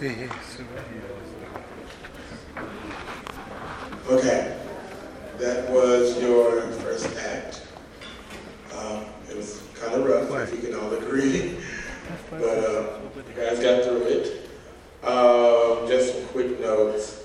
Okay, that was your first act. Um, it was kind of rough, if we can all agree, but uh, you guys got through it. Um, just some quick notes.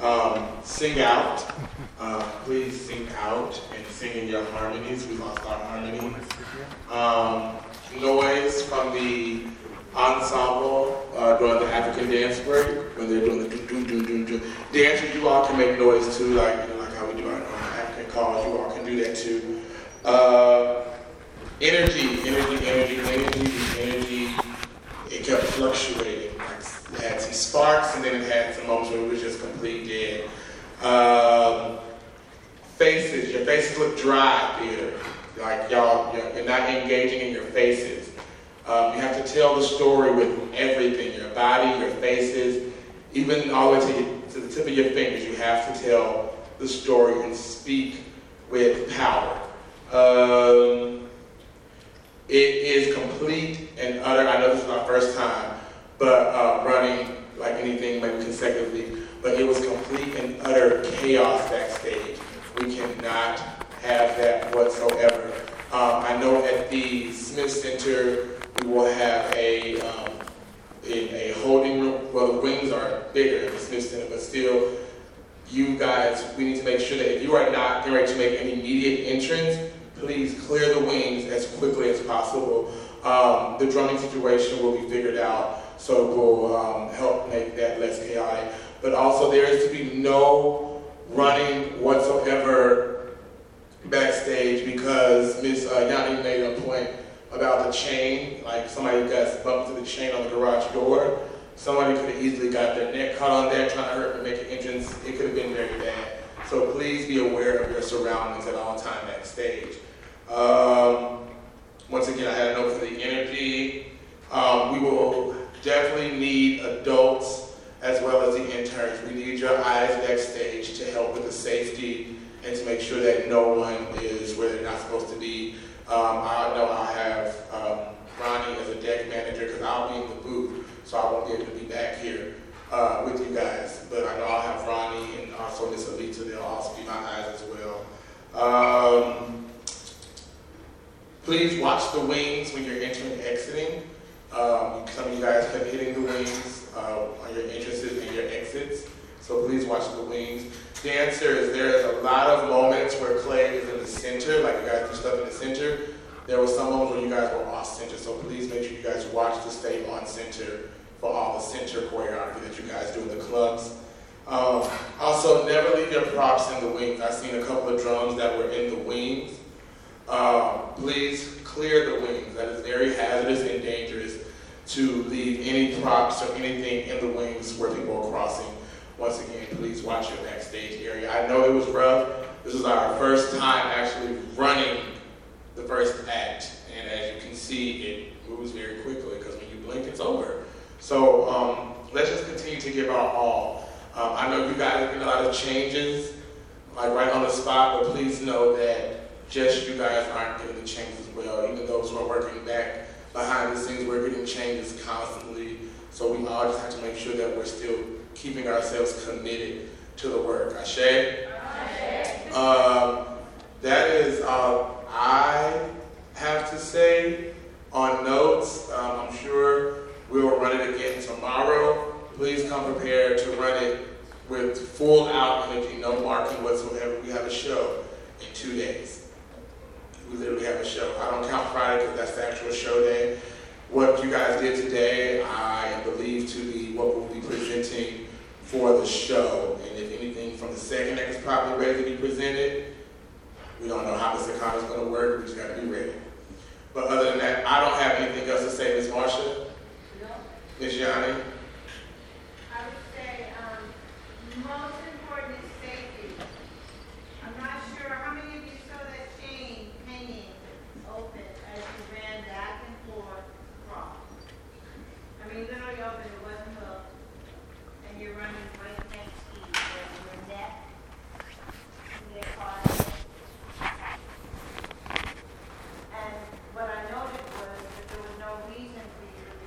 Um, sing out. Uh, please sing out and sing in your harmonies. We lost our harmony. Noise from the ensemble uh, during the African dance break when they're doing the do do do do do. Dancers, you all can make noise too, like you know, like how we do our African calls. You all can do that too. Uh, energy, energy, energy, energy, energy. It kept fluctuating. Like it had some sparks, and then it had some moments where it was just complete dead. Um, faces, your faces look dry theater. Like y'all, you're not engaging in your faces. Um, you have to tell the story with everything, your body, your faces, even all the way to, your, to the tip of your fingers. You have to tell the story and speak with power. Um, it is complete and utter. I know this is my first time, but uh, running like anything, maybe consecutively, but it was complete and utter chaos backstage. We cannot have that whatsoever. Um, I know at the Smith Center, we will have a, um, a, holding room. Well, the wings are bigger at the Smith Center, but still, you guys, we need to make sure that if you are not getting ready to make an immediate entrance, please clear the wings as quickly as possible. Um, the drumming situation will be figured out, so it will um, help make that less chaotic. But also, there is to be no running whatsoever backstage because Miss uh, Yanni made a point about the chain, like somebody got bumped to the chain on the garage door. Somebody could have easily got their neck caught on there trying to hurt and make an entrance. It could have been very bad. So please be aware of your surroundings at all time backstage. Um, once again, I had a note for the energy. Um, we will definitely need adults as well as the interns. We need your eyes backstage to help with the safety and to make sure that no one is where they're not supposed to be. Um, I know I'll have um, Ronnie as a deck manager because I'll be in the booth, so I won't be able to be back here uh, with you guys. But I know I'll have Ronnie and also Miss Alita. They'll also be my eyes as well. Um, please watch the wings when you're entering and exiting. Um, some of you guys kept hitting the wings uh, on your entrances and your exits, so please watch the wings. Dancers, there's a lot of moments where Clay is in the center, like you guys do stuff in the center. There were some moments where you guys were off center, so please make sure you guys watch to stay on center for all the center choreography that you guys do in the clubs. Um, also, never leave your props in the wings. I've seen a couple of drums that were in the wings. Um, please clear the wings. That is very hazardous and dangerous to leave any props or anything in the wings where people are crossing. Once again, please watch your backstage area. I know it was rough. This is our first time actually running the first act. And as you can see, it moves very quickly because when you blink, it's over. So um, let's just continue to give our all. Um, I know you guys have been a lot of changes, like right on the spot, but please know that just you guys aren't getting the changes as well. Even those who are working back behind the scenes, we're getting changes constantly. So we all just have to make sure that we're still keeping ourselves committed to the work. Ashe? Ashe. Um, that is all I have to say on notes. Um, I'm sure we'll run it again tomorrow. Please come prepared to run it with full out energy, no marking whatsoever. We have a show in two days. We literally have a show. I don't count Friday because that's the actual show day. What you guys did today, I believe to be what we'll be presenting for the show. And if anything from the second act is probably ready to be presented, we don't know how the second is going to work. We just got to be ready. But other than that, I don't have anything else to say, Ms. Marsha. No. Ms. Yanni. I would say, um, most important is safety. I'm not sure, how many of you saw that chain hanging open as you ran back and forth across? I mean, literally open, it wasn't hooked, and you're running right next to each other, your neck, you get caught in it. And what I noticed was that there was no reason for you to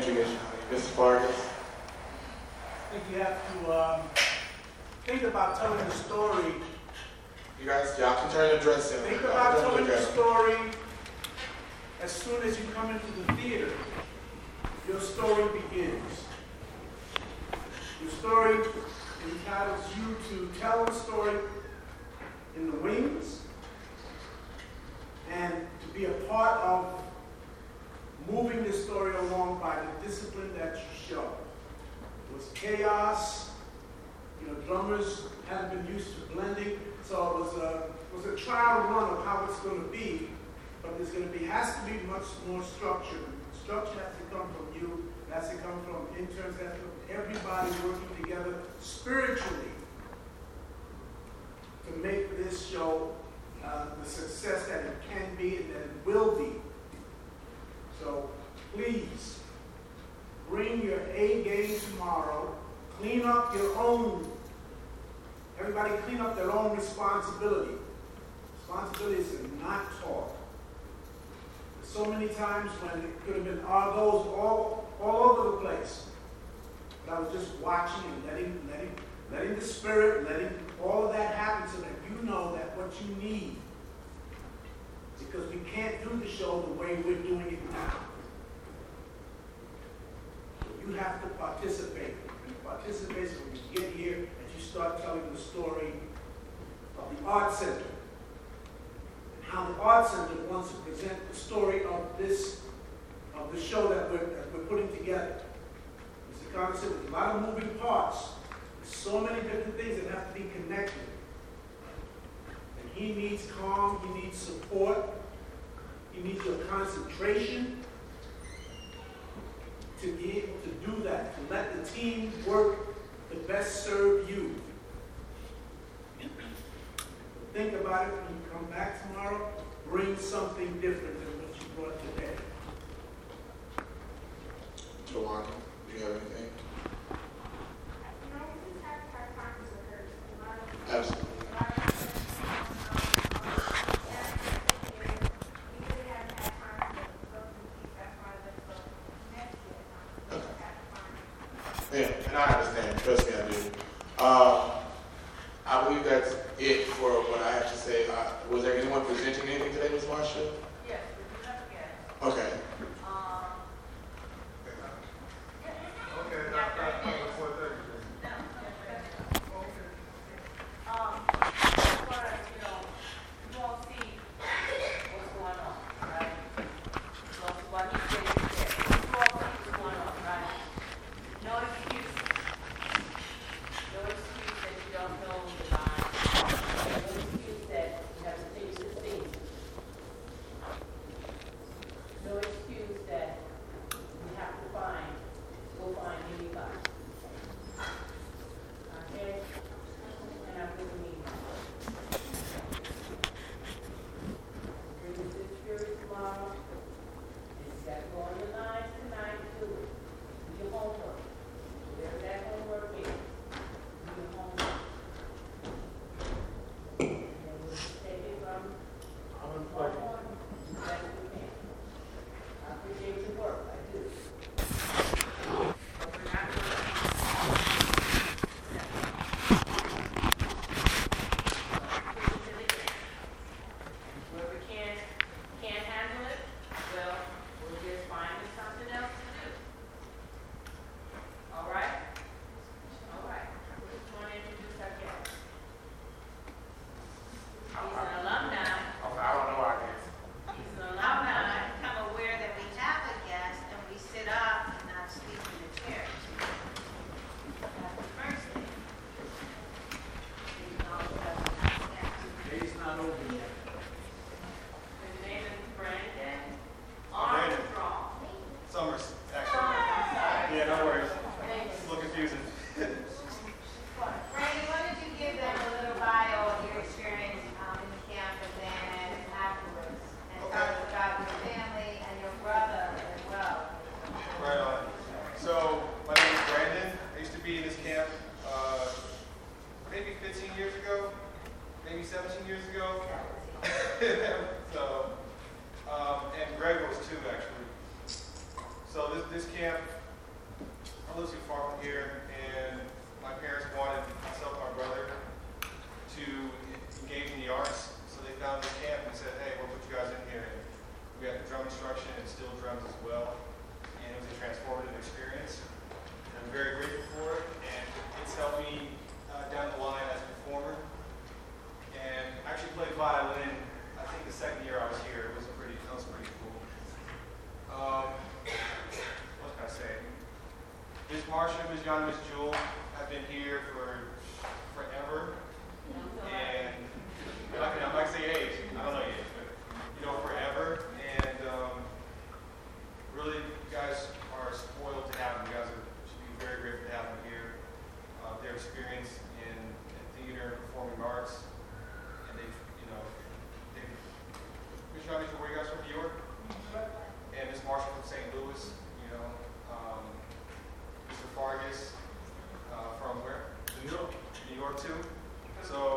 Ms. Mr. Vargas. I think you have to um, think about telling the story. You guys, y'all can turn the dress in. Think about telling the story as soon as you come into the theater. Your story begins. Your story entitles you to tell a story in the wings and to be a part of moving the story along by the discipline that you show. It was chaos. You know, drummers haven't been used to blending, so it was a, it was a trial run of how it's going to be. But there's going to be has to be much more structure. Structure has to come from you. It has to come from interns. Has to from everybody working together spiritually to make this show uh, the success that it can be and that it will be. So please bring your A game tomorrow. Clean up your own. Everybody clean up their own responsibility. Responsibility is to not talk. So many times when it could have been argos all, all over the place. But I was just watching and letting, letting, letting the spirit, letting all of that happen so that you know that what you need. Because we can't do the show the way we're doing it now. You have to participate. And participate when you get here and you start telling the story of the Art Center. How the Art Center wants to present the story of this, of the show that we're, that we're putting together. Mr. Congress said there's a lot of moving parts. There's so many different things that have to be connected. And he needs calm, he needs support, he needs your concentration to be able to do that, to let the team work to best serve you. Think about it when you come back tomorrow. Bring something different than what you brought today. Tawana, do you have anything? York too. So